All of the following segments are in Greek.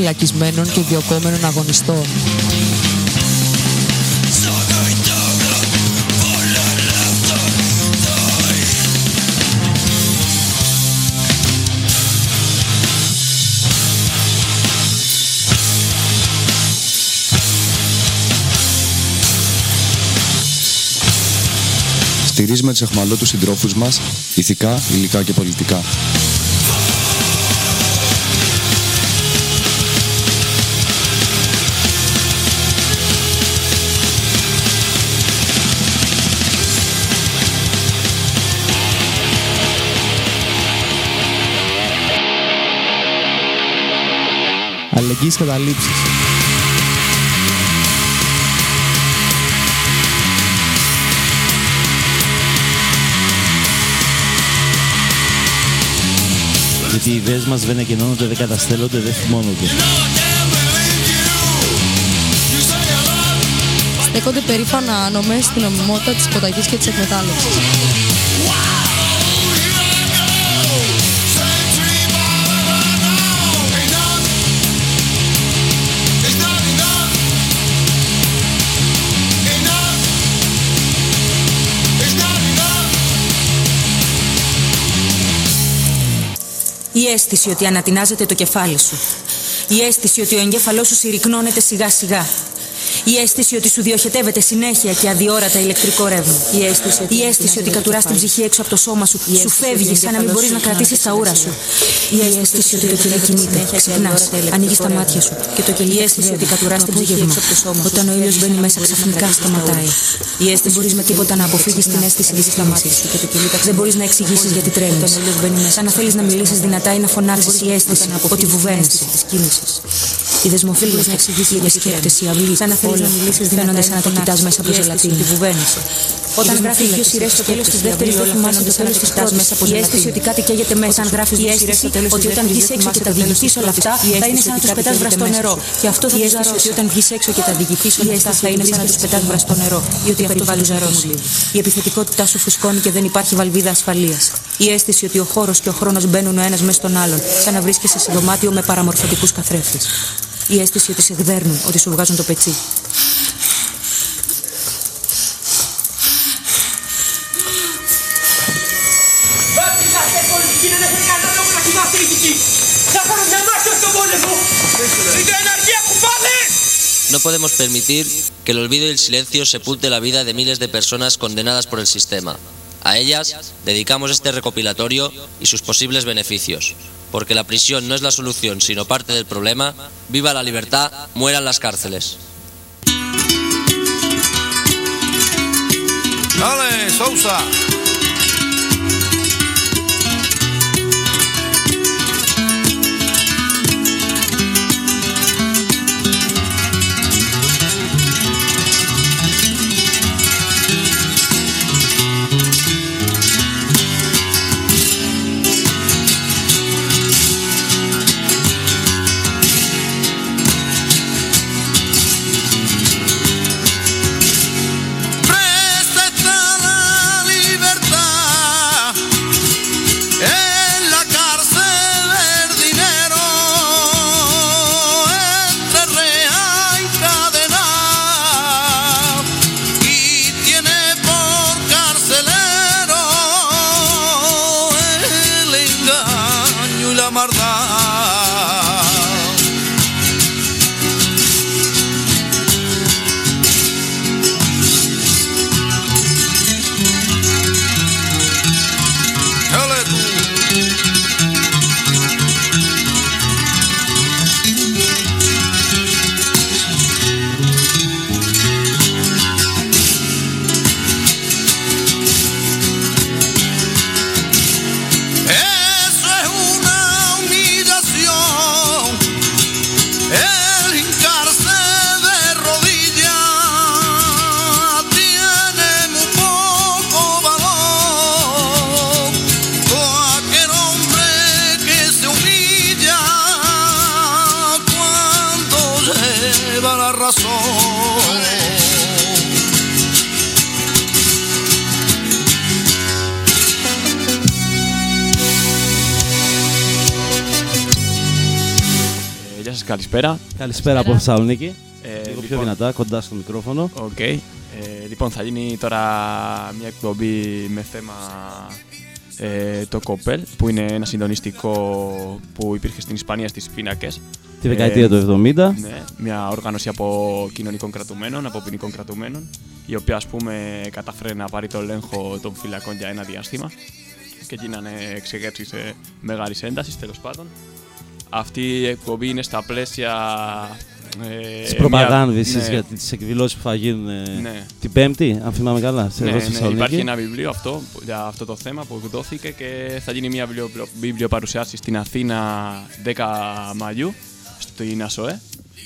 φυλακισμένων και διοκόμενων αγωνιστών. Στηρίζουμε τους εχμαλώτους συντρόφους μας, ηθικά, υλικά και πολιτικά. Αλληλεγγύης καταλήψεις. Γιατί οι ιδέες μας δεν εγκαινώνονται, δεν καταστέλλονται, δεν θυμώνονται. Στέκονται περήφανα άνομες στην ομιμότητα της υποταγής και της εκμετάλλευσης. Η αίσθηση ότι ανατινάζεται το κεφάλι σου. Η αίσθηση ότι ο εγκέφαλός σου συρρυκνώνεται σιγά σιγά. Η αίσθηση ότι σου διοχετεύεται συνέχεια και αδιόρατα ηλεκτρικό ρεύμα. Η αίσθηση ότι, Η αίσθηση ότι κατουράς την ψυχή έξω από το σώμα σου, σου φεύγει σαν να μην μπορείς να κρατήσεις τα ούρα σου. Η αίσθηση ότι το κελί κινείται, ξυπνάς, ανοίγεις τα μάτια σου και το κελί αίσθηση ότι κατουράς την ψυχή Όταν ο ήλιος μπαίνει μέσα ξαφνικά σταματάει. Η αίσθηση μπορείς με τίποτα να αποφύγεις την αίσθηση της κίνησης. Δεν μπορείς να εξηγήσεις γιατί τρέμεις. Σαν να θέλεις να μιλήσεις δυνατά ή να φωνάξεις η αίσθηση ότι βουβαίνεις. Οι δεσμοφίλοι να εξηγήσει για σκέφτεσαι, αυλή. Σαν να θέλεις να μιλήσεις φαίνονται σαν να το κοιτάς μέσα από ζελατίνη. Τη βουβαίνεσαι. Όταν γράφει δύο σειρέ στο τέλος της δεύτερης, δεν θυμάσαι το τέλος της πρώτη μέσα από Η αίσθηση ότι κάτι καίγεται μέσα. Αν γράφει δύο σειρέ στο τέλος ότι όταν βγει έξω και τα διηγηθείς όλα αυτά, θα είναι σαν να τους πετάς βραστό νερό. Και αυτό θα ζαρώσει ότι όταν βγεις έξω και τα διηγηθείς όλα αυτά, θα είναι σαν να τους πετάς βραστό νερό. Διότι αυτό θα ζαρώσει. Η επιθετικότητά σου φουσκώνει και δεν υπάρχει βαλβίδα ασφαλείας. Η αίσθηση ότι ο χώρο και ο χρόνο μπαίνουν ο ένα μέσα στον άλλον, σαν να βρίσκεσαι σε δωμάτιο με παραμορφωτικού καθρέφτε. Η αίσθηση ότι σε γδέρνουν, ότι σου βγάζουν το πετσί. No podemos permitir que el olvido y el silencio sepulte la vida de miles de personas condenadas por el sistema. A ellas dedicamos este recopilatorio y sus posibles beneficios. Porque la prisión no es la solución, sino parte del problema. Viva la libertad, mueran las cárceles. Dale, Sousa. Καλησπέρα. Καλησπέρα από Θεσσαλονίκη. Ε, Λίγο πιο λοιπόν, δυνατά, κοντά στο μικρόφωνο. Οκ. Ε, λοιπόν, θα γίνει τώρα μια εκπομπή με θέμα ε, το Copel, που είναι ένα συντονιστικό που υπήρχε στην Ισπανία στις πίνακες. Τη δεκαετία Ε, του 70. Ναι, μια οργάνωση από κοινωνικών κρατουμένων, από ποινικών κρατουμένων, η οποία ας πούμε κατάφερε να πάρει το έλεγχο των φυλακών για ένα διάστημα και γίνανε εξεγέρσεις σε μεγάλης έντασης τέλος πάντων. Αυτή η εκπομπή είναι στα πλαίσια. Ε, Της προπαγάνδησης μια- ναι, για τις εκδηλώσεις που θα γίνουν ε, Ναι. την Πέμπτη, αν θυμάμαι καλά, σε Ναι, εδώ στη ναι, υπάρχει Θεσσαλονίκη. ένα βιβλίο αυτό, για αυτό το θέμα που εκδόθηκε και θα γίνει μια βιβλιο, βιβλιοπαρουσιάση στην Αθήνα 10 Μαΐου, στην ΑΣΟΕ.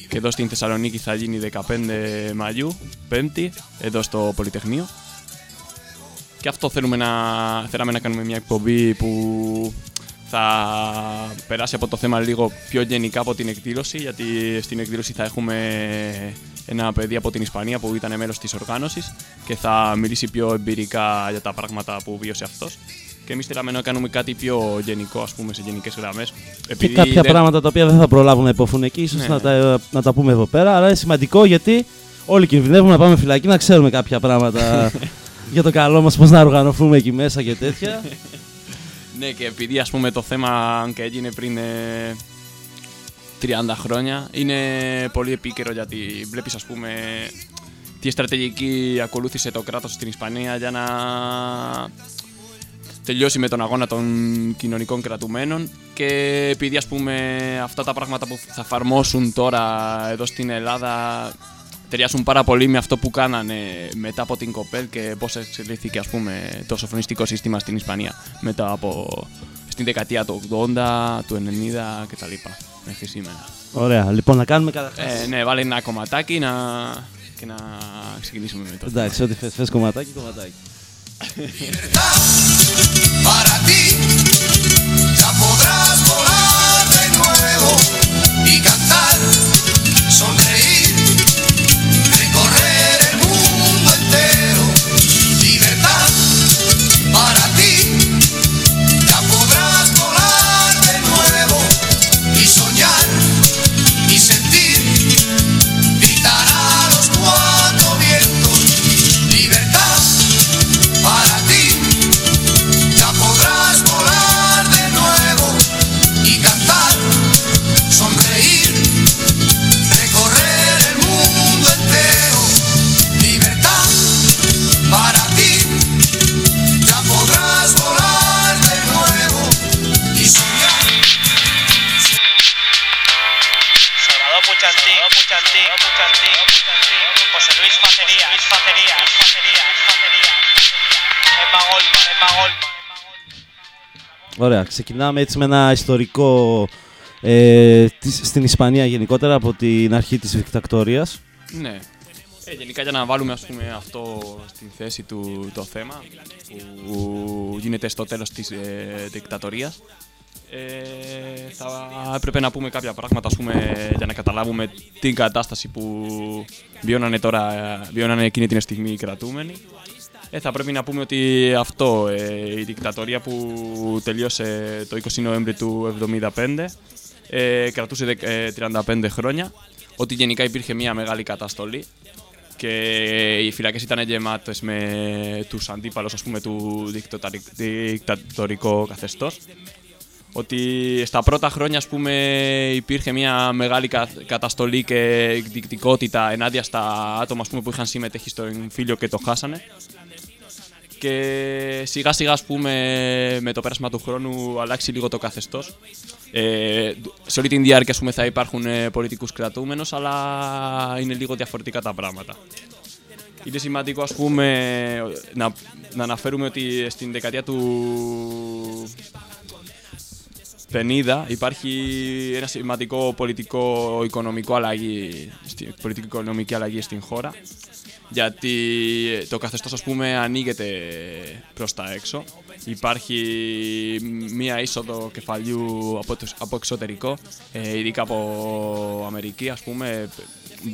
Και εδώ στην Θεσσαλονίκη θα γίνει 15 Μαΐου, 5η, εδώ στο Πολυτεχνείο. Και αυτό θέλουμε να, θέλαμε να κάνουμε μια εκπομπή που θα περάσει από το θέμα λίγο πιο γενικά από την εκδήλωση, γιατί στην εκδήλωση θα έχουμε ένα παιδί από την Ισπανία που ήταν μέλος της οργάνωσης και θα μιλήσει πιο εμπειρικά για τα πράγματα που βίωσε αυτός. Και εμείς θέλαμε να κάνουμε κάτι πιο γενικό, ας πούμε, σε γενικές γραμμές. Και Επειδή κάποια δεν- πράγματα τα οποία δεν θα προλάβουμε να υπόφουν εκεί, ίσως Ναι. να, τα, να τα πούμε εδώ πέρα. Αλλά είναι σημαντικό γιατί όλοι κινδυνεύουμε να πάμε φυλακή να ξέρουμε κάποια πράγματα για το καλό μας, πώς να οργανωθούμε εκεί μέσα και τέτοια. Ναι, και επειδή ας πούμε το θέμα αν και έγινε πριν ε, 30 χρόνια είναι πολύ επίκαιρο γιατί βλέπεις ας πούμε τι στρατηγική ακολούθησε το κράτος στην Ισπανία για να τελειώσει με τον αγώνα των κοινωνικών κρατουμένων και επειδή ας πούμε αυτά τα πράγματα που θα εφαρμόσουν τώρα εδώ στην Ελλάδα ταιριάζουν πάρα πολύ με αυτό που κάνανε μετά από την Κοπέλ και πώς εξελίχθηκε ας πούμε το σοφρονιστικό σύστημα στην Ισπανία μετά από στην δεκαετία του 80, του 90 κτλ. μέχρι σήμερα. Ωραία, λοιπόν, να κάνουμε καταρχάς. Ε, ναι, βάλε ένα κομματάκι να... και να ξεκινήσουμε με το Εντάξει, ό,τι θες, θες κομματάκι, κομματάκι. Puchantí, Puchantí, Puchantí, José Luis Facería, Luis Facería, Luis Facería, Luis Facería, Emma Goldman, Emma Goldman. Ωραία, ξεκινάμε έτσι με ένα ιστορικό ε, της- στην Ισπανία γενικότερα από την αρχή της δικτακτορίας. Ναι. Ε, γενικά για να βάλουμε ας πούμε, αυτό στη θέση του το θέμα που γίνεται στο τέλος της ε, δικτατορίας ε, θα έπρεπε να πούμε κάποια πράγματα ας πούμε, για να καταλάβουμε την κατάσταση που βιώνανε τώρα, βιώνανε εκείνη την στιγμή οι κρατούμενοι. Ε, θα πρέπει να πούμε ότι αυτό, ε, η δικτατορία που τελείωσε το 20 Νοέμβρη του 1975 ε, κρατούσε δεκ- ε, 35 χρόνια, ότι γενικά υπήρχε μια μεγάλη καταστολή και οι φυλακές ήταν γεμάτες με τους αντίπαλους ας πούμε του δικτατορι- δικτατορικό καθεστώς ότι στα πρώτα χρόνια ας πούμε υπήρχε μια μεγάλη κα- καταστολή και εκδικτικότητα ενάντια στα άτομα ας πούμε, που είχαν συμμετέχει στο εμφύλιο και το χάσανε. Και σιγά σιγά ας πούμε με το πέρασμα του χρόνου αλλάξει λίγο το καθεστώς. Ε, σε όλη την διάρκεια ας πούμε, θα υπάρχουν ε, πολιτικούς κρατούμενους αλλά είναι λίγο διαφορετικά τα πράγματα. Είναι σημαντικό ας πούμε να, να αναφέρουμε ότι στην δεκαετία του 50 υπάρχει ένα σημαντικό πολιτικό-οικονομικό αλλαγή, στη- πολιτικο-οικονομική αλλαγή στην χώρα. Γιατί το καθεστώς ας πούμε ανοίγεται προς τα έξω. Υπάρχει μία είσοδο κεφαλιού από, το, από εξωτερικό ε, ειδικά από Αμερική ας πούμε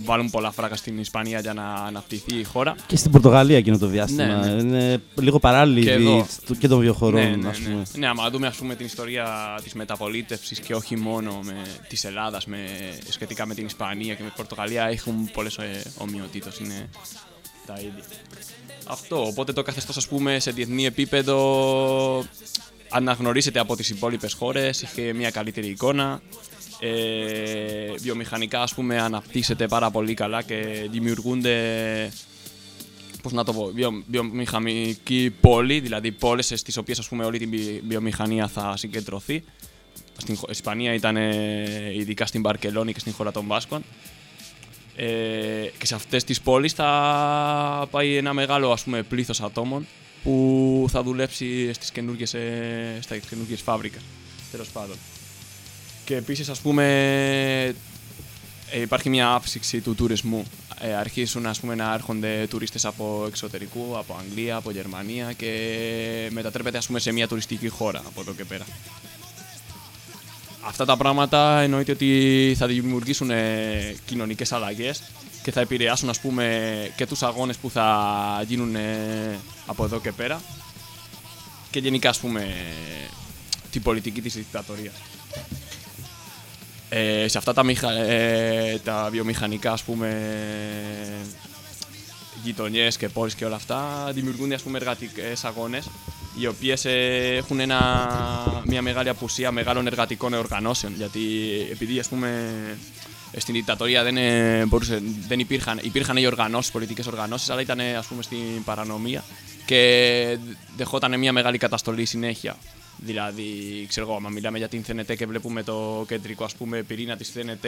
βάλουν πολλά φράγκα στην Ισπανία για να αναπτυχθεί η χώρα. Και στην Πορτογαλία εκείνο το διάστημα. Ναι, ναι. Είναι λίγο παράλληλη Και η εδώ. βή του- και των δύο χωρών, ναι, ναι, ας ναι. πούμε. ναι, άμα δούμε ας πούμε την ιστορία της μεταπολίτευσης και όχι μόνο με, της Ελλάδας με, σχετικά με την Ισπανία και με την Πορτογαλία έχουν πολλές ε, ομοιοτήτως, είναι τα ίδια. Αυτό, οπότε το καθεστώς ας πούμε σε διεθνή επίπεδο αναγνωρίζεται από τις υπόλοιπες χώρες, είχε μια καλύτερη εικόνα. Ε, βιομηχανικά ας πούμε αναπτύσσεται πάρα πολύ καλά και δημιουργούνται πώς να το πω, βιο, βιομηχανική πόλη, δηλαδή πόλεις στις οποίες ας πούμε όλη την βι- βιομηχανία θα συγκεντρωθεί. Στην χω- Ισπανία ήταν ε, ειδικά στην Μπαρκελόνη και στην χώρα των Βάσκων. Ε, και σε αυτές τις πόλεις θα πάει ένα μεγάλο ας πούμε πλήθος ατόμων που θα δουλέψει στις καινούργιες, ε, στα καινούργιες φάμπρικες, τέλος πάντων. Και επίσης ας πούμε ε, υπάρχει μια αύξηση του τουρισμού. Ε, αρχίσουν ας πούμε, να έρχονται τουρίστες από εξωτερικού, από Αγγλία, από Γερμανία και μετατρέπεται ας πούμε, σε μια τουριστική χώρα από εδώ και πέρα. Αυτά τα πράγματα εννοείται ότι θα δημιουργήσουν ε, κοινωνικές αλλαγές και θα επηρεάσουν ας πούμε, και τους αγώνες που θα γίνουν ε, από εδώ και πέρα και γενικά ας πούμε, την πολιτική της δικτατορίας ε, σε αυτά τα, μηχα... ε, τα βιομηχανικά ας πούμε γειτονιές και πόλεις και όλα αυτά δημιουργούνται ας πούμε εργατικές αγώνες οι οποίες ε, έχουν ένα, μια μεγάλη απουσία μεγάλων εργατικών οργανώσεων γιατί επειδή ας πούμε στην δικτατορία δεν, ε, μπορούσε, δεν υπήρχαν, υπήρχαν οι οργανώσεις, πολιτικές οργανώσεις αλλά ήταν ε, ας πούμε στην παρανομία και δεχόταν μια μεγάλη καταστολή συνέχεια. Δηλαδή, ξέρω εγώ, άμα μιλάμε για την ΘΝΤ και βλέπουμε το κεντρικό ας πούμε, πυρήνα της ΘΝΤ,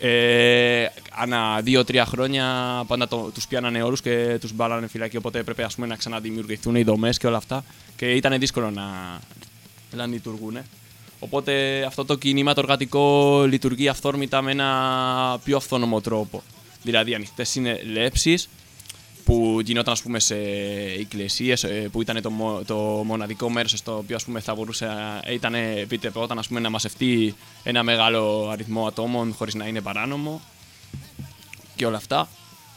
ε, ανά δύο-τρία χρόνια πάντα το, τους πιάνανε όλους και τους μπάλανε φυλακή, οπότε έπρεπε ας πούμε, να ξαναδημιουργηθούν οι δομές και όλα αυτά και ήταν δύσκολο να, να λειτουργούν. Οπότε αυτό το κίνημα το εργατικό λειτουργεί αυθόρμητα με ένα πιο αυθόνομο τρόπο. Δηλαδή ανοιχτές συνελεύσεις που γινόταν ας πούμε σε εκκλησίες ε, που ήταν το, μο- το μοναδικό μέρος στο οποίο ας πούμε θα μπορούσε ε, ήταν επιτρεπόταν ας πούμε να μαζευτεί ένα μεγάλο αριθμό ατόμων χωρίς να είναι παράνομο και όλα αυτά.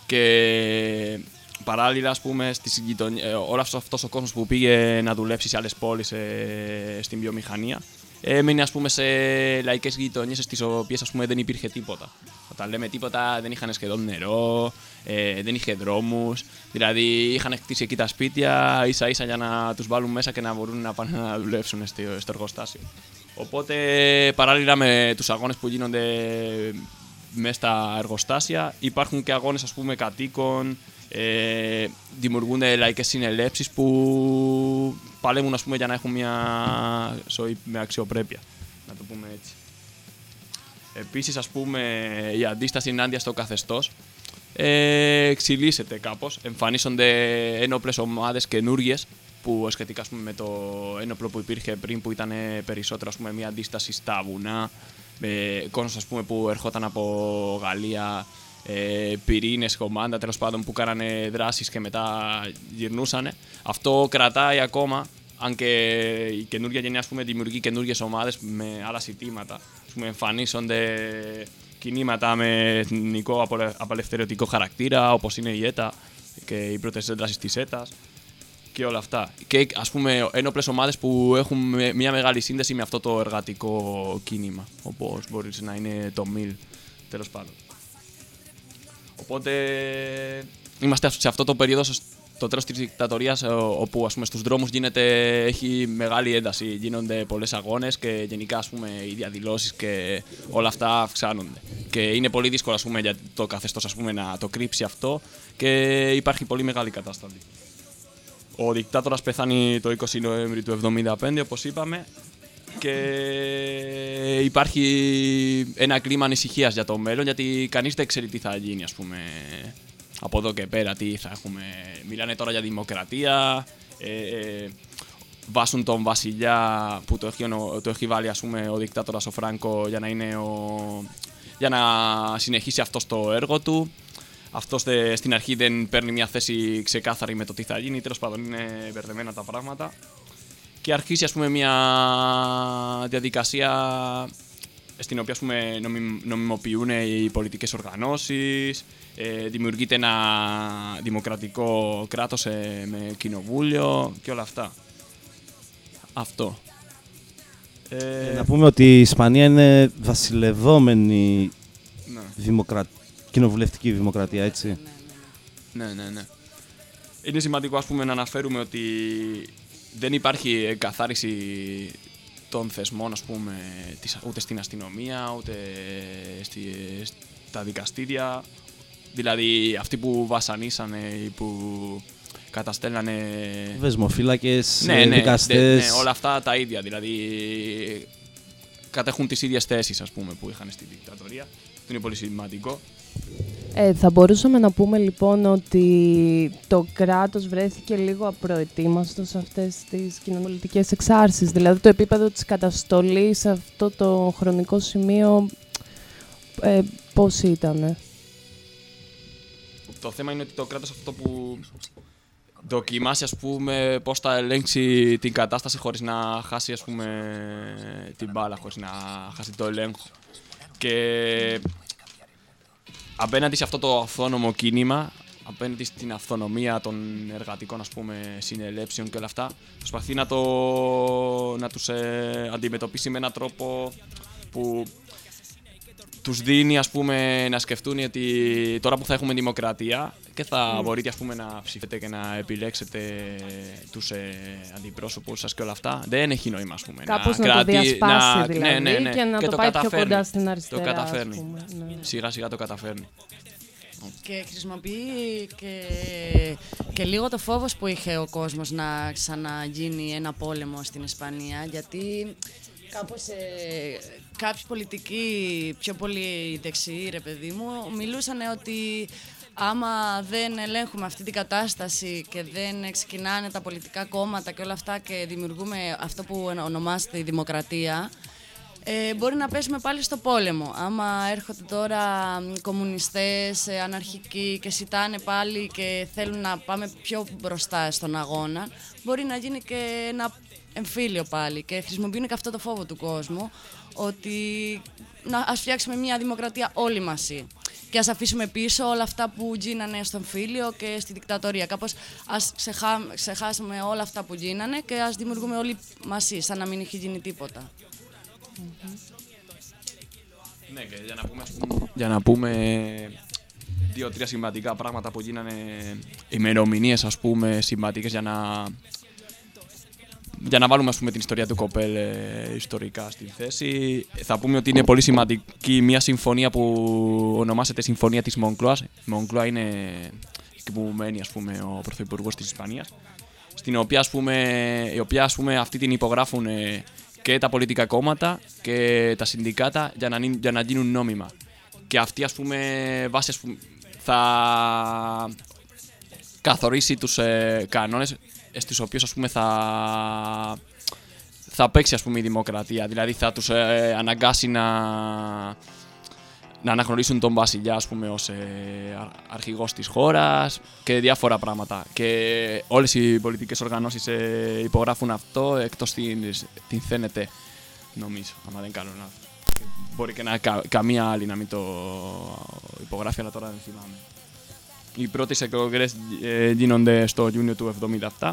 Και παράλληλα ας πούμε στις γειτονι... ε, όλος αυτός ο κόσμος που πήγε να δουλέψει σε άλλες πόλεις ε, στην βιομηχανία έμεινε ας πούμε σε λαϊκές γειτονιές στις οποίες ας πούμε δεν υπήρχε τίποτα. Όταν λέμε τίποτα δεν είχαν σχεδόν νερό, ε, δεν είχε δρόμους, δηλαδή είχαν χτίσει εκεί τα σπίτια ίσα ίσα για να τους βάλουν μέσα και να μπορούν να πάνε να δουλέψουν στο, στο εργοστάσιο. Οπότε παράλληλα με τους αγώνες που γίνονται μέσα στα εργοστάσια υπάρχουν και αγώνες ας πούμε κατοίκων, ε, δημιουργούνται λαϊκές συνελεύσεις που παλεύουν ας πούμε για να έχουν μια ζωή με αξιοπρέπεια, να το πούμε έτσι. Επίσης ας πούμε η αντίσταση ενάντια στο καθεστώς ε, εξελίσσεται κάπως, εμφανίζονται ένοπλες ομάδες καινούριε που σχετικά ας πούμε, με το ένοπλο που υπήρχε πριν που ήταν περισσότερο ας πούμε, μια αντίσταση στα βουνά με κόσμος ας πούμε, που ερχόταν από Γαλλία ε, πυρήνες, κομμάντα τέλος πάντων που κάνανε δράσεις και μετά γυρνούσαν. Αυτό κρατάει ακόμα αν και η καινούργια γενιά ας πούμε, δημιουργεί καινούργιες ομάδες με άλλα ζητήματα. Ας πούμε, εμφανίζονται κινήματα με εθνικό απολε- απελευθερωτικό χαρακτήρα όπως είναι η ΕΤΑ και οι πρώτες έντρασεις της ΕΤΑς και όλα αυτά. Και ας πούμε ένοπλες ομάδες που έχουν με- μια μεγάλη σύνδεση με αυτό το εργατικό κίνημα όπως μπορείς να είναι το ΜΙΛ τέλος πάντων. Οπότε είμαστε σε αυτό το περίοδο το τέλος της δικτατορίας ο- όπου ας πούμε στους δρόμους γίνεται, έχει μεγάλη ένταση, γίνονται πολλές αγώνες και γενικά ας πούμε οι διαδηλώσεις και όλα αυτά αυξάνονται. Και είναι πολύ δύσκολο ας πούμε για το καθεστώς ας πούμε να το κρύψει αυτό και υπάρχει πολύ μεγάλη κατάσταση. Ο δικτάτορας πεθάνει το 20 Νοέμβρη του 1975 όπως είπαμε και υπάρχει ένα κλίμα ανησυχίας για το μέλλον γιατί κανείς δεν ξέρει τι θα γίνει ας πούμε από εδώ και πέρα τι θα έχουμε. Μιλάνε τώρα για δημοκρατία, ε, ε, βάσουν τον βασιλιά που το έχει, ονο- το έχει βάλει ας πούμε ο δικτάτορας ο Φράνκο για να είναι ο, για να συνεχίσει αυτός το έργο του. Αυτός στην αρχή δεν παίρνει μια θέση ξεκάθαρη με το τι θα γίνει. Τέλος πάντων, είναι μπερδεμένα τα πράγματα. Και αρχίσει, ας πούμε, μια διαδικασία στην οποία ας πούμε, νομιμ- νομιμοποιούν οι πολιτικές οργανώσεις, ε, δημιουργείται ένα δημοκρατικό κράτος ε, με κοινοβούλιο και όλα αυτά. Αυτό. Ε, Να πούμε ότι η Ισπανία είναι βασιλευόμενη ναι. δημοκρα... κοινοβουλευτική δημοκρατία, έτσι. Ναι, ναι, ναι. Είναι σημαντικό ας πούμε να αναφέρουμε ότι δεν υπάρχει εγκαθάριση των θεσμών ας πούμε της- ούτε στην αστυνομία ούτε στη, στα δικαστήρια. Δηλαδή αυτοί που βασανίσανε ή που καταστέλνανε... Δεσμοφύλακες, Ναι, ναι, δικαστές. ναι, όλα αυτά τα ίδια. Δηλαδή κατέχουν τις ίδιες θέσεις ας πούμε που είχαν στη δικτατορία. Αυτό είναι πολύ σημαντικό. Ε, θα μπορούσαμε να πούμε λοιπόν ότι το κράτος βρέθηκε λίγο απροετοίμαστος σε αυτές τις κοινωνικές εξάρσεις. Δηλαδή το επίπεδο της καταστολής σε αυτό το χρονικό σημείο ε, πώς ήταν; Το θέμα είναι ότι το κράτος αυτό που δοκιμάσει ας πούμε πώς θα ελέγξει την κατάσταση χωρίς να χάσει ας πούμε την μπάλα, χωρίς να χάσει το ελέγχο. Και απέναντι σε αυτό το αυθόνομο κίνημα, απέναντι στην αυθονομία των εργατικών ας πούμε συνελεύσεων και όλα αυτά, προσπαθεί να, το, να τους ε, αντιμετωπίσει με έναν τρόπο που τους δίνει ας πούμε να σκεφτούν ότι τώρα που θα έχουμε δημοκρατία και θα Mm. μπορείτε ας πούμε να ψηφίσετε και να επιλέξετε τους ε, αντιπρόσωπους σας και όλα αυτά δεν έχει νόημα ας πούμε Κάπως να το διασπάσει δηλαδή και να το πάει πιο καταφέρνει. κοντά στην αριστερά, το ας καταφέρνει πούμε, ναι. σιγά σιγά το καταφέρνει Και χρησιμοποιεί και, και λίγο το φόβος που είχε ο κόσμος να ξαναγίνει ένα πόλεμο στην Ισπανία γιατί κάπως ε, κάποιοι πολιτικοί πιο πολύ δεξιοί ρε παιδί μου μιλούσαν ότι άμα δεν ελέγχουμε αυτή την κατάσταση και δεν ξεκινάνε τα πολιτικά κόμματα και όλα αυτά και δημιουργούμε αυτό που ονομάζεται η δημοκρατία ε, μπορεί να πέσουμε πάλι στο πόλεμο. Άμα έρχονται τώρα μ, κομμουνιστές, ε, αναρχικοί και σιτάνε πάλι και θέλουν να πάμε πιο μπροστά στον αγώνα, μπορεί να γίνει και ένα εμφύλιο πάλι και χρησιμοποιούν και αυτό το φόβο του κόσμου ότι να, ας φτιάξουμε μια δημοκρατία όλοι μαζί και ας αφήσουμε πίσω όλα αυτά που γίνανε στο εμφύλιο και στη δικτατορία. Κάπως ας ξεχά, ξεχάσουμε όλα αυτά που γίνανε και ας δημιουργούμε όλοι μαζί, σαν να μην έχει γίνει τίποτα. Ναι, και για να πούμε, ας πούμε, για να πούμε δύο-τρία σημαντικά πράγματα που γίνανε ημερομηνίες, ας πούμε, σημαντικές για να, για να βάλουμε ας πούμε, την ιστορία του Κοπέλ ε, ιστορικά στη θέση. Θα πούμε ότι είναι πολύ σημαντική μια συμφωνία που ονομάζεται Συμφωνία της Μονκλώας. Η Μονκλώα είναι εκεί που μένει ας πούμε, ο Πρωθυπουργός της Ισπανίας στην οποία, ας πούμε, η οποία ας πούμε, αυτή την υπογράφουν ε, και τα πολιτικά κόμματα και τα συνδικάτα για να, νυ- για να γίνουν νόμιμα. Και αυτή ας πούμε βάση ας πούμε, θα καθορίσει τους ε, κανόνες στους οποίους ας πούμε θα θα παίξει ας πούμε η δημοκρατία. Δηλαδή θα τους ε, αναγκάσει να να αναγνωρίσουν τον βασιλιά ας πούμε ως ε, α- αρχηγός της χώρας και διάφορα πράγματα. Και όλες οι πολιτικές οργανώσεις ε, υπογράφουν αυτό εκτός την, την ΘΕΝΕΤΕ νομίζω, άμα δεν κάνω λάθος. Και Μπορεί και να, κα- καμία άλλη να μην το υπογράφει, αλλά τώρα δεν θυμάμαι. Οι πρώτες εκλογές ε, γίνονται στο Ιούνιο του 1977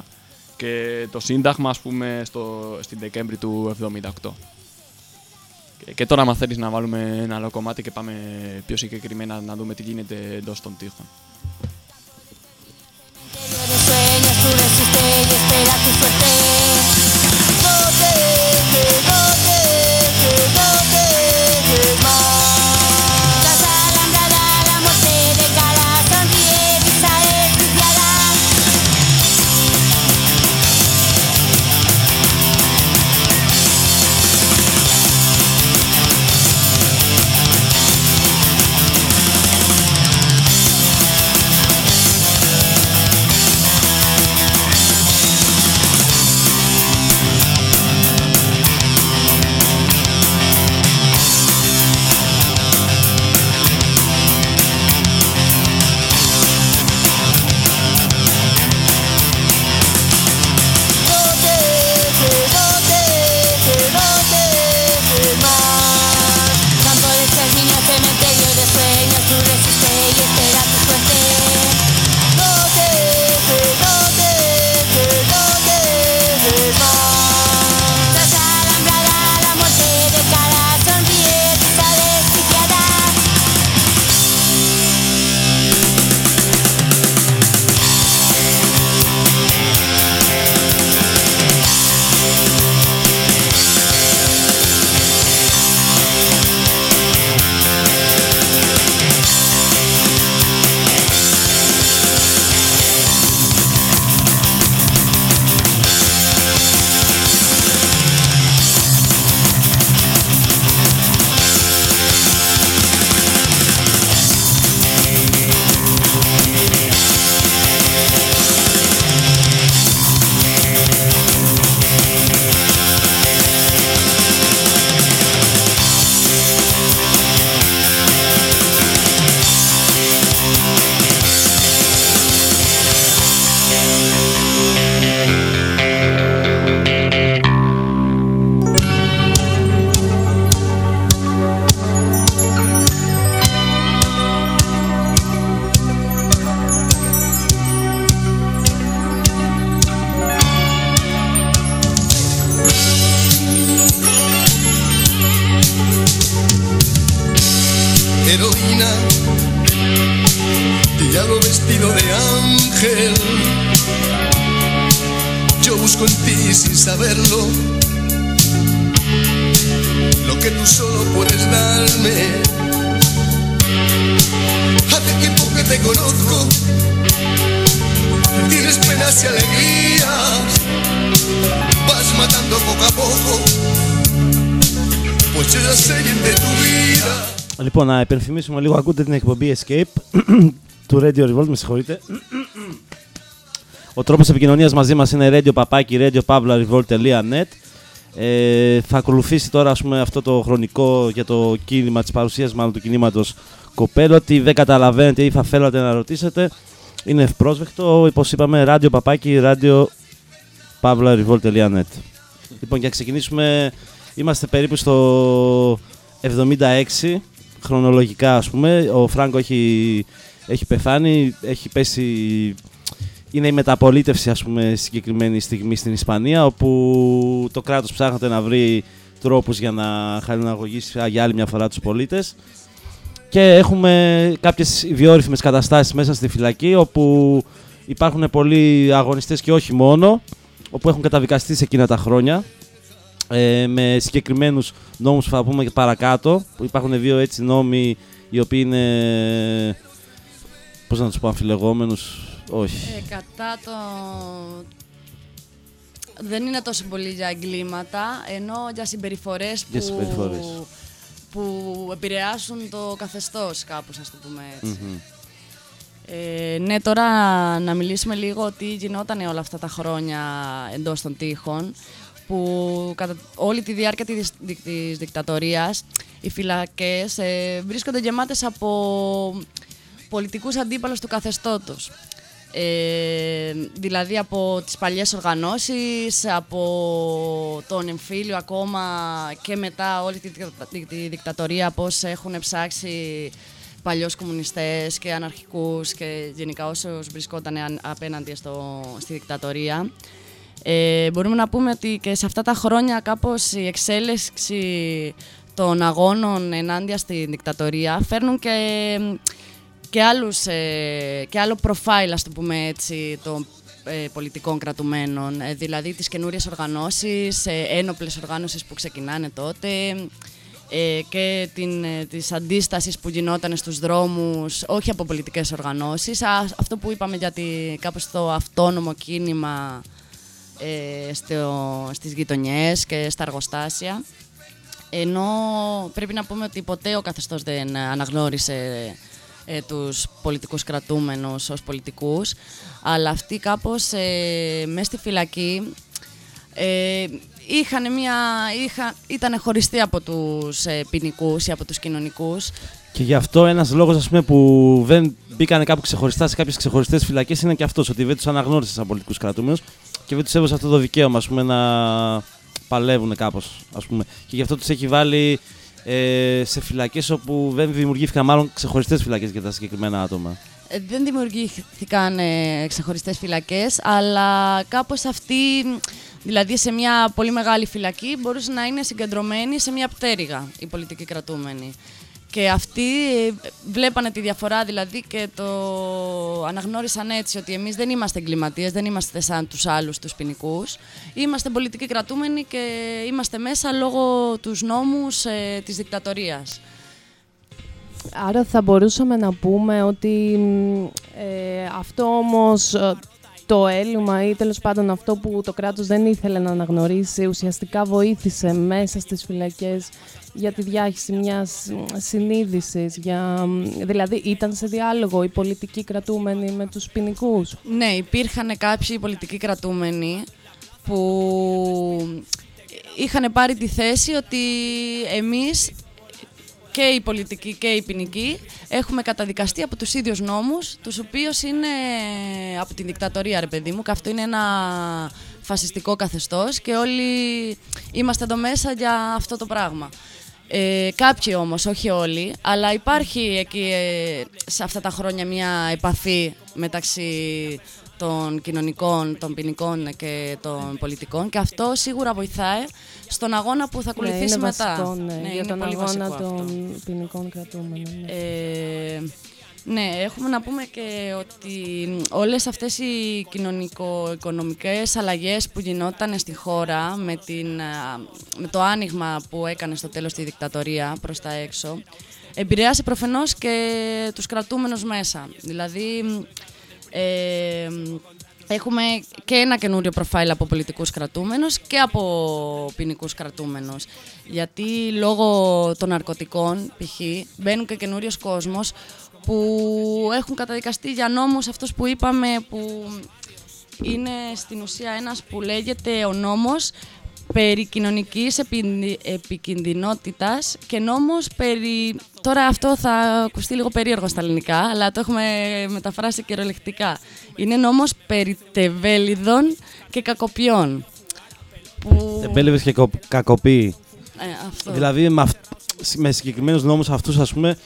και το Σύνταγμα ας πούμε στο, στην Δεκέμβρη του 1978. Και, και τώρα, αν θέλεις να βάλουμε ένα άλλο κομμάτι και πάμε πιο συγκεκριμένα να δούμε τι γίνεται εντός των τείχων. sueños, tú resiste y espera tu suerte. Y alegrías, vas matando poco a poco, pues yo ya sé bien de tu vida. Λοιπόν, να υπενθυμίσουμε λίγο, ακούτε την εκπομπή Escape του Radio Revolt, με συγχωρείτε. Ο τρόπος επικοινωνίας μαζί μας είναι radio papaki, radiopavlarevolt.net ε, Θα ακολουθήσει τώρα ας πούμε, αυτό το χρονικό για το κίνημα της παρουσίας μάλλον του κινήματος Κοπέλο ότι δεν καταλαβαίνετε ή θα θέλατε να ρωτήσετε είναι ευπρόσβεκτο, όπως είπαμε, radio papaki, radiopavlarevolt.net Λοιπόν, για να ξεκινήσουμε, είμαστε περίπου στο 76 χρονολογικά ας πούμε. Ο Φράγκο έχει, έχει πεθάνει, έχει πέσει... Είναι η μεταπολίτευση ας πούμε συγκεκριμένη στιγμή στην Ισπανία όπου το κράτος ψάχνεται να βρει τρόπους για να χαλιναγωγήσει για άλλη μια φορά τους πολίτες και έχουμε κάποιες ιδιόρυθμες καταστάσεις μέσα στη φυλακή όπου υπάρχουν πολλοί αγωνιστές και όχι μόνο όπου έχουν καταδικαστεί σε εκείνα τα χρόνια ε, με συγκεκριμένους νόμους που θα πούμε και παρακάτω. Που υπάρχουν δύο έτσι νόμοι οι οποίοι είναι. Πώς να τους πω, αμφιλεγόμενους. Όχι. Ε, κατά το... Δεν είναι τόσο πολύ για εγκλήματα, ενώ για συμπεριφορές που, Για συμπεριφορές. Που επηρεάσουν το καθεστώς κάπως, ας το πούμε έτσι. Μμμ. Ε, ναι, τώρα να μιλήσουμε λίγο τι γινόταν όλα αυτά τα χρόνια εντός των τείχων που κατά όλη τη διάρκεια της, δι- της δικτατορίας οι φυλακές ε, βρίσκονται γεμάτες από πολιτικούς αντίπαλους του καθεστώτος. Ε, δηλαδή από τις παλιές οργανώσεις, από τον εμφύλιο ακόμα και μετά όλη τη, δικτα- τη- τη δικτατορία πώς έχουν ψάξει παλιούς κομμουνιστές και αναρχικούς και γενικά όσους βρισκόταν αν- απέναντι στο, στη δικτατορία. Ε, μπορούμε να πούμε ότι και σε αυτά τα χρόνια κάπως η εξέλιξη των αγώνων ενάντια στη δικτατορία φέρνουν και, και, άλλους, ε, και άλλο προφάιλ, ας το πούμε έτσι, των ε, πολιτικών κρατουμένων. Ε, δηλαδή τις καινούριες οργανώσεις, ε, ένοπλες οργάνωσεις που ξεκινάνε τότε, ε, και την, ε, της αντίστασης που γινόταν στους δρόμους, όχι από πολιτικές οργανώσεις, α, αυτό που είπαμε για τη, κάπως το αυτόνομο κίνημα ε, στο, στις γειτονιές και στα εργοστάσια. Ενώ πρέπει να πούμε ότι ποτέ ο καθεστώς δεν αναγνώρισε ε, τους πολιτικούς κρατούμενους ως πολιτικούς, αλλά αυτοί κάπως ε, μέσα στη φυλακή ε, είχαν μια, είχα, ήταν χωριστοί από τους ε, ποινικούς ή από τους κοινωνικούς. Και γι' αυτό ένας λόγος που δεν μπήκανε κάπου ξεχωριστά σε κάποιες ξεχωριστές φυλακές είναι και αυτός, ότι δεν τους αναγνώρισες σαν πολιτικούς κρατούμενους και δεν τους έδωσε αυτό το δικαίωμα ας πούμε, να παλεύουν κάπως. Και γι' αυτό τους έχει βάλει ε, σε φυλακές όπου δεν δημιουργήθηκαν μάλλον ξεχωριστές φυλακές για τα συγκεκριμένα άτομα. Ε, δεν δημιουργήθηκαν ε, ξεχωριστές φυλακές, αλλά κάπως αυτοί, δηλαδή σε μια πολύ μεγάλη φυλακή, μπορούσαν να είναι συγκεντρωμένοι σε μια πτέρυγα οι πολιτικοί κρατούμενοι. Και αυτοί ε, βλέπανε τη διαφορά δηλαδή και το αναγνώρισαν έτσι ότι εμείς δεν είμαστε εγκληματίες, δεν είμαστε σαν τους άλλους τους ποινικούς. Είμαστε πολιτικοί κρατούμενοι και είμαστε μέσα λόγω τους νόμους ε, της δικτατορίας. Άρα θα μπορούσαμε να πούμε ότι μ, ε, αυτό όμως ε, το έλλειμμα ή τέλος πάντων αυτό που το κράτος δεν ήθελε να αναγνωρίσει ουσιαστικά βοήθησε μέσα στις φυλακές για τη διάχυση μιας μ, συνείδησης. Για, μ, δηλαδή ήταν σε διάλογο οι πολιτικοί κρατούμενοι με τους ποινικούς; Ναι, υπήρχαν κάποιοι πολιτικοί κρατούμενοι που είχαν πάρει τη θέση ότι εμείς και οι πολιτικοί και οι ποινικοί έχουμε καταδικαστεί από τους ίδιους νόμους, τους οποίους είναι από την δικτατορία, ρε παιδί μου, και αυτό είναι ένα φασιστικό καθεστώς και όλοι είμαστε εδώ μέσα για αυτό το πράγμα. Ε, κάποιοι όμως, όχι όλοι, αλλά υπάρχει εκεί ε, σε αυτά τα χρόνια μια επαφή μεταξύ των κοινωνικών, των ποινικών και των πολιτικών και αυτό σίγουρα βοηθάει στον αγώνα που θα ακολουθήσει ναι, είναι μετά. Βασικό, ναι, για είναι τον πολύ αγώνα βασικό αυτό. των ποινικών κρατούμενων. ναι. Ε, ναι, έχουμε να πούμε και ότι όλες αυτές οι κοινωνικο-οικονομικές αλλαγές που γινόταν στη χώρα με, την, α, με το άνοιγμα που έκανε στο τέλος τη δικτατορία προς τα έξω επηρεάσει προφανώς και τους κρατούμενους μέσα. Δηλαδή ε, έχουμε και ένα καινούριο προφάιλ από πολιτικούς κρατούμενους και από ποινικούς κρατούμενους. Γιατί λόγω των ναρκωτικών, π.χ., μπαίνουν και καινούριος κόσμος που έχουν καταδικαστεί για νόμους αυτός που είπαμε που είναι στην ουσία ένας που λέγεται ο νόμος περί κοινωνικής επι- επικινδυνότητας και νόμος περί... Τώρα αυτό θα ακουστεί λίγο περίεργο στα ελληνικά, αλλά το έχουμε μεταφράσει κυριολεκτικά. Είναι νόμος περί τεβέλιδων και κακοποιών. Που... Τεμπέλευες και κο- κακοποιοί. Ε, αυτό. Δηλαδή με, αυ- με συγκεκριμένους νόμους αυτούς ας πούμε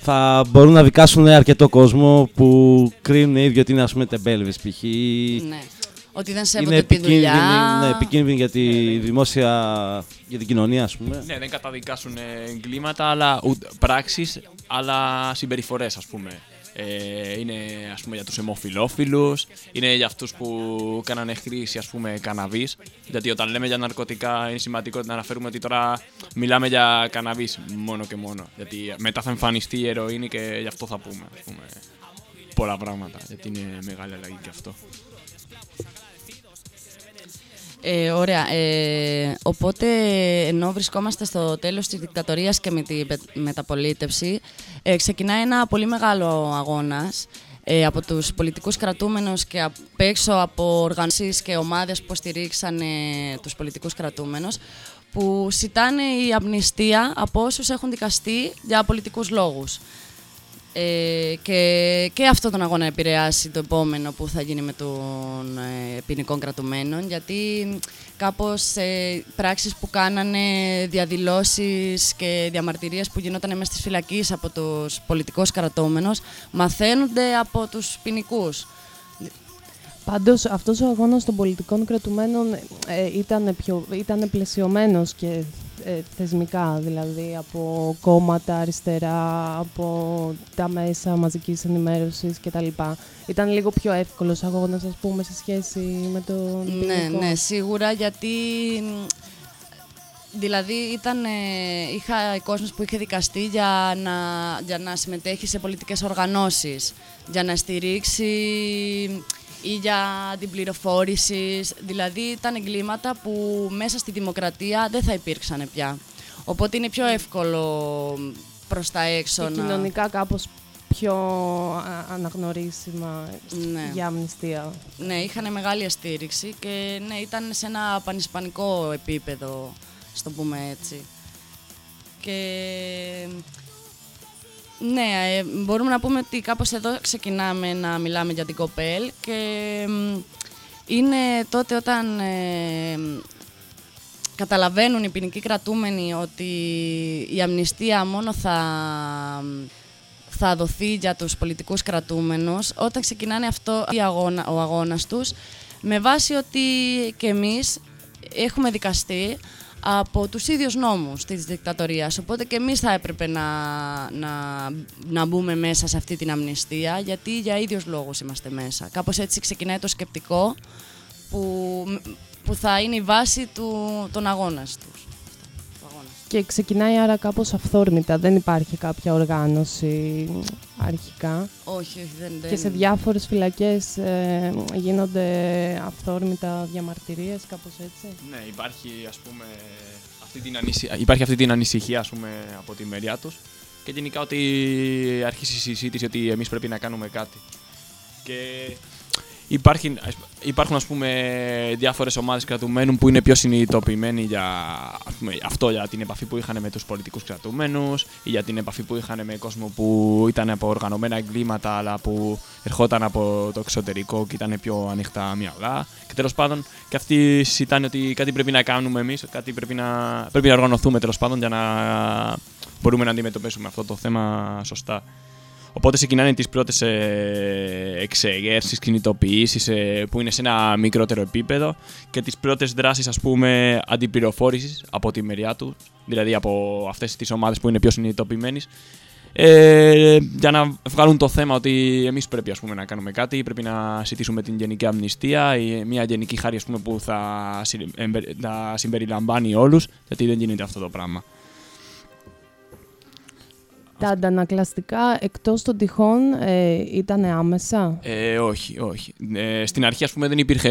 θα μπορούν να δικάσουν αρκετό κόσμο που κρίνουν οι ίδιοι ότι είναι ας πούμε τεμπέλευες π.χ. Ναι. Ότι δεν σέβονται Είναι τη επικίνδυνοι, δουλειά. ναι, επικίνδυνοι για τη δημόσια, για την κοινωνία ας πούμε. Ναι, δεν καταδικάσουν ε, εγκλήματα, αλλά πράξεις, αλλά συμπεριφορές, ας πούμε. Ε, είναι ας πούμε για τους αιμοφιλόφιλους, είναι για αυτούς που κάνανε χρήση ας πούμε καναβής γιατί όταν λέμε για ναρκωτικά είναι σημαντικό να αναφέρουμε ότι τώρα μιλάμε για καναβής μόνο και μόνο γιατί μετά θα εμφανιστεί η ερωίνη και γι' αυτό θα πούμε, ας πούμε πολλά πράγματα γιατί είναι μεγάλη αλλαγή και αυτό. Ε, ωραία. Ε, οπότε, ενώ βρισκόμαστε στο τέλος της δικτατορίας και με τη πε- μεταπολίτευση, ε, ξεκινάει ένα πολύ μεγάλο αγώνας ε, από τους πολιτικούς κρατούμενους και απ' έξω από οργανώσεις και ομάδες που στηρίξανε τους πολιτικούς κρατούμενους, που ζητάνε η αμνηστία από όσους έχουν δικαστεί για πολιτικούς λόγους. Ε, και, και αυτό τον αγώνα επηρεάσει το επόμενο που θα γίνει με των ε, ποινικών κρατουμένων γιατί κάπως ε, πράξεις που κάνανε διαδηλώσεις και διαμαρτυρίες που γινόταν μέσα στις φυλακίες από τους πολιτικούς κρατούμενους μαθαίνονται από τους ποινικούς. Πάντως αυτός ο αγώνας των πολιτικών κρατουμένων ε, ήταν, πιο, ήταν πλαισιωμένος και ε, θεσμικά, δηλαδή από κόμματα αριστερά, από τα μέσα μαζικής ενημέρωσης κτλ. Ήταν λίγο πιο εύκολος αγώνας, ας πούμε, σε σχέση με τον Ναι, ποινικό. ναι, σίγουρα γιατί μ, δηλαδή ήταν, ε, είχα κόσμος που είχε δικαστεί για να, για να συμμετέχει σε πολιτικές οργανώσεις, για να στηρίξει ή για την πληροφόρηση. Δηλαδή ήταν εγκλήματα που μέσα στη δημοκρατία δεν θα υπήρξαν πια. Οπότε είναι πιο εύκολο προς τα έξω Και να... κοινωνικά κάπως πιο α, αναγνωρίσιμα Ναι. για αμνηστία. Ναι, είχαν μεγάλη στήριξη και ναι, ήταν σε ένα πανισπανικό επίπεδο, στο πούμε έτσι. Και ναι, ε, μπορούμε να πούμε ότι κάπως εδώ ξεκινάμε να μιλάμε για την κοπέλ και μ, είναι τότε όταν ε, καταλαβαίνουν οι ποινικοί κρατούμενοι ότι η αμνηστία μόνο θα, θα δοθεί για τους πολιτικούς κρατούμενους. Όταν ξεκινάνε αυτό η αγώνα, ο αγώνας τους με βάση ότι και εμείς έχουμε δικαστεί από τους ίδιους νόμους της δικτατορίας. Οπότε και εμείς θα έπρεπε να, να, να μπούμε μέσα σε αυτή την αμνηστία γιατί για ίδιους λόγους είμαστε μέσα. Κάπως έτσι ξεκινάει το σκεπτικό που, που θα είναι η βάση του, των αγώνας τους. Και ξεκινάει άρα κάπως αυθόρμητα, δεν υπάρχει κάποια οργάνωση αρχικά. Όχι, όχι, δεν, δεν Και σε διάφορες φυλακές ε, γίνονται αυθόρμητα διαμαρτυρίες, κάπως έτσι. Ναι, υπάρχει ας πούμε αυτή την, ανησυχία, υπάρχει αυτή την ανησυχία ας πούμε, από τη μεριά τους και γενικά ότι αρχίσει η συζήτηση ότι εμείς πρέπει να κάνουμε κάτι. Και Υπάρχει, υπάρχουν ας πούμε διάφορες ομάδες κρατουμένων που είναι πιο συνειδητοποιημένοι για ας πούμε, αυτό, για την επαφή που είχαν με τους πολιτικούς κρατουμένους ή για την επαφή που είχαν με κόσμο που ήταν από οργανωμένα εγκλήματα αλλά που ερχόταν από το εξωτερικό και ήταν πιο ανοιχτά μυαλά. Και τέλος πάντων και αυτοί συζητάνε ότι κάτι πρέπει να κάνουμε εμείς, κάτι πρέπει να, πρέπει να οργανωθούμε τέλος πάντων για να μπορούμε να αντιμετωπίσουμε αυτό το θέμα σωστά. Οπότε ξεκινάνε τις πρώτες ε, εξεγέρσεις, κινητοποιήσεις ε, που είναι σε ένα μικρότερο επίπεδο και τις πρώτες δράσεις ας πούμε αντιπληροφόρησης από τη μεριά του, δηλαδή από αυτές τις ομάδες που είναι πιο συνειδητοποιημένοι ε, για να βγάλουν το θέμα ότι εμείς πρέπει ας πούμε, να κάνουμε κάτι, πρέπει να συζητήσουμε την γενική αμνηστία ή μια γενική χάρη ας πούμε, που θα, συ- εμπε- θα συμπεριλαμβάνει όλους, γιατί δεν γίνεται αυτό το πράγμα. Τα αντανακλαστικά εκτός των τυχών ε, ήταν άμεσα; Ε, όχι, όχι. Ε, στην αρχή, ας πούμε, δεν υπήρχε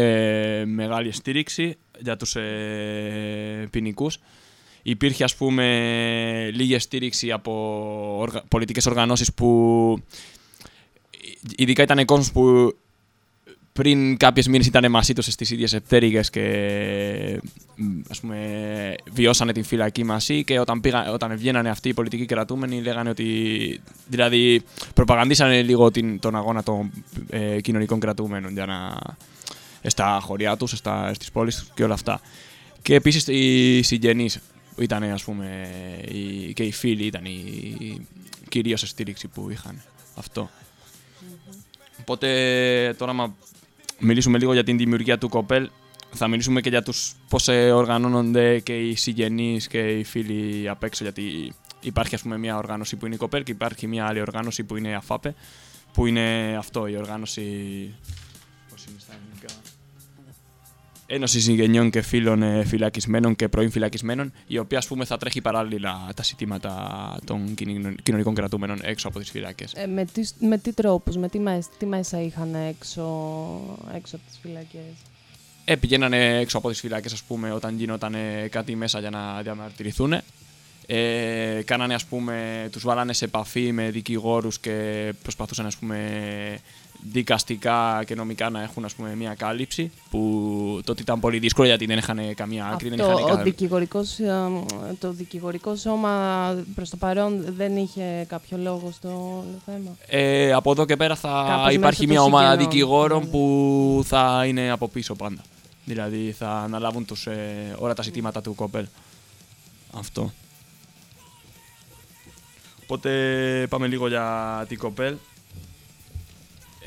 μεγάλη στήριξη για τους ε, ποινικούς. Υπήρχε, ας πούμε, λίγη στήριξη από οργα... πολιτικές οργανώσεις που... Ειδικά ήταν κόσμος που πριν κάποιες μήνες ήταν μαζί τους στις ίδιες ευθέρυγες και μ, ας πούμε, βιώσανε την φυλακή μαζί και όταν, πήγα, όταν βγαίνανε αυτοί οι πολιτικοί κρατούμενοι λέγανε ότι δηλαδή προπαγανδίσανε λίγο την, τον αγώνα των ε, κοινωνικών κρατούμενων για να, στα χωριά τους, στα, στις πόλεις και όλα αυτά. Και επίσης οι συγγενείς ήταν ας πούμε οι, και οι φίλοι ήταν η κυρίως στήριξη που είχαν αυτό. Οπότε τώρα μα μιλήσουμε λίγο για την δημιουργία του κοπέλ. Θα μιλήσουμε και για τους πώς ε, οργανώνονται και οι συγγενείς και οι φίλοι απ' έξω γιατί υπάρχει ας πούμε μια οργάνωση που είναι η κοπέλ και υπάρχει μια άλλη οργάνωση που είναι η ΑΦΑΠΕ που είναι αυτό η οργάνωση πώς είναι στα ελληνικά; Ένωση Συγγενειών και Φίλων ε, Φυλακισμένων και Πρώην Φυλακισμένων, η οποία ας πούμε θα τρέχει παράλληλα τα ζητήματα των κοινωνικών- κοινωνικών κρατούμενων έξω από τις φυλακές. Ε, με, τις, με τι τρόπους, με τι μέσα, τι μέσα είχαν έξω, έξω από τις φυλακές; Ε, πηγαίνανε έξω από τις φυλακές ας πούμε όταν γινόταν ε, κάτι μέσα για να διαμαρτυρηθούν. Ε, κάνανε ας πούμε, τους βάλανε σε επαφή με δικηγόρους και προσπαθούσαν ας πούμε δικαστικά και νομικά να έχουν ας πούμε μια κάλυψη που τότε ήταν πολύ δύσκολο γιατί δεν είχαν καμία άκρη, δεν Αυτό, είχαν ο κανένα- δικηγορικός, ε, το δικηγορικό σώμα προς το παρόν δεν είχε κάποιο λόγο στο όλο θέμα; Ε, από εδώ και πέρα θα Κάπως υπάρχει μέσω μια των ομάδα συγγενών. δικηγόρων που θα είναι από πίσω πάντα. Δηλαδή θα αναλάβουν τους, ε, όλα τα ζητήματα του κοπέλ. Αυτό. Οπότε πάμε λίγο για την κοπέλ.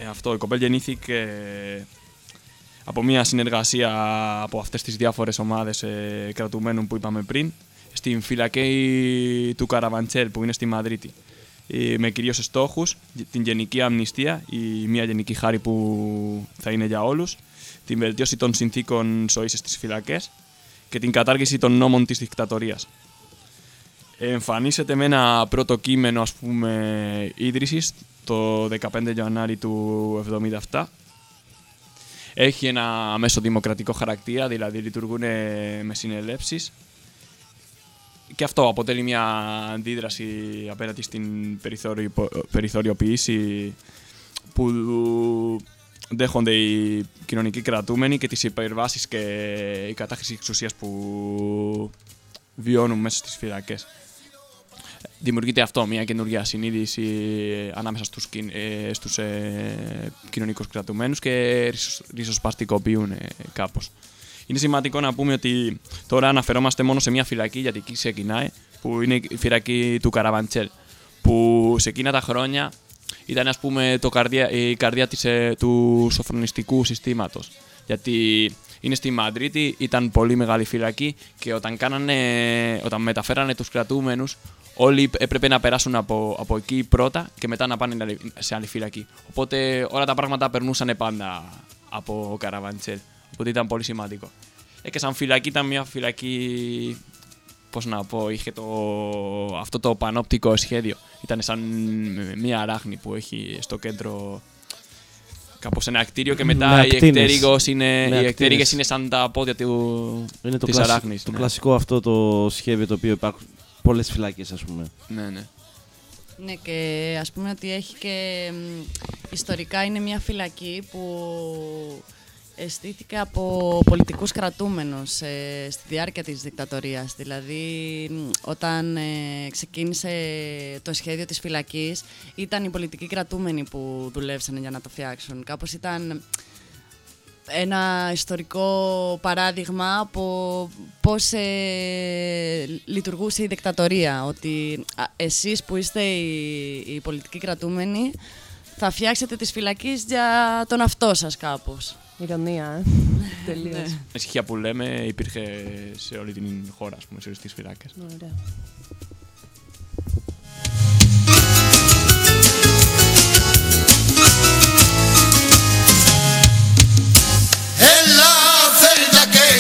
Ε, αυτό, η κοπέλ γεννήθηκε από μια συνεργασία από αυτές τις διάφορες ομάδες ε, κρατουμένων που είπαμε πριν στην φυλακή του Καραβαντσέλ που είναι στη Μαδρίτη ε, με κυρίως στόχους την γενική αμνηστία ή μια γενική χάρη που θα είναι για όλους την βελτίωση των συνθήκων ζωής στις φυλακές και την κατάργηση των νόμων της δικτατορίας. Εμφανίζεται με ένα πρώτο κείμενο ας πούμε ίδρυσης το 15 Ιανουάρη του 1977 έχει ένα μέσο δημοκρατικό χαρακτήρα, δηλαδή λειτουργούν ε, με συνελεύσεις και αυτό αποτελεί μια αντίδραση απέναντι στην περιθωριο- περιθωριοποίηση που δέχονται οι κοινωνικοί κρατούμενοι και τις υπερβάσεις και η κατάχρηση εξουσίας που βιώνουν μέσα στις φυλακές. Δημιουργείται αυτό, μια καινούργια συνείδηση ανάμεσα στους, κιν- ε, στους ε, κοινωνικούς κρατουμένους και ρισος- ριζοσπαστικοποιούν ε, κάπως. Είναι σημαντικό να πούμε ότι τώρα αναφερόμαστε μόνο σε μια φυλακή γιατί εκεί ξεκινάει, που είναι η φυλακή του Καραβαντσέλ. Που σε εκείνα τα χρόνια ήταν ας πούμε το καρδιά, η καρδιά της, ε, του σοφρονιστικού συστήματος. Γιατί είναι στη Μαδρίτη, ήταν πολύ μεγάλη φυλακή και όταν, κάνανε, όταν μεταφέρανε τους κρατούμενους όλοι έπρεπε να περάσουν από, από εκεί πρώτα και μετά να πάνε σε άλλη φυλακή. Οπότε όλα τα πράγματα περνούσαν πάντα από Καραβαντσέλ. Οπότε ήταν πολύ σημαντικό. Ε, και σαν φυλακή ήταν μια φυλακή. Πώς να πω, είχε το, αυτό το πανόπτικο σχέδιο. Ήταν σαν μια αράχνη που έχει στο κέντρο κάπως ένα κτίριο και μετά Με η ακτίνες. εκτέρυγος είναι, Με οι ακτίνες. εκτέρυγες είναι σαν τα πόδια του, Είναι το, της κλασι- αράχνης. το ναι. κλασικό αυτό το σχέδιο το οποίο υπάρχουν πολλές φυλάκες ας πούμε. Ναι, ναι. Ναι, και ας πούμε ότι έχει και μ, ιστορικά είναι μια φυλακή που αισθήθηκε από πολιτικούς κρατούμενους ε, στη διάρκεια της δικτατορίας. Δηλαδή, μ, όταν ε, ξεκίνησε το σχέδιο της φυλακής, ήταν οι πολιτικοί κρατούμενοι που δουλεύσαν για να το φτιάξουν. Κάπως ήταν ένα ιστορικό παράδειγμα από πώς ε, λειτουργούσε η δικτατορία. Ότι α, εσείς που είστε οι, οι πολιτικοί κρατούμενοι θα φτιάξετε τις φυλακής για τον αυτό σας κάπως. Ηρωνία, ε. Τελείως. Ναι. Ησυχία που λέμε υπήρχε σε όλη την χώρα, ας πούμε, σε όλες τις φυλάκες. Ωραία.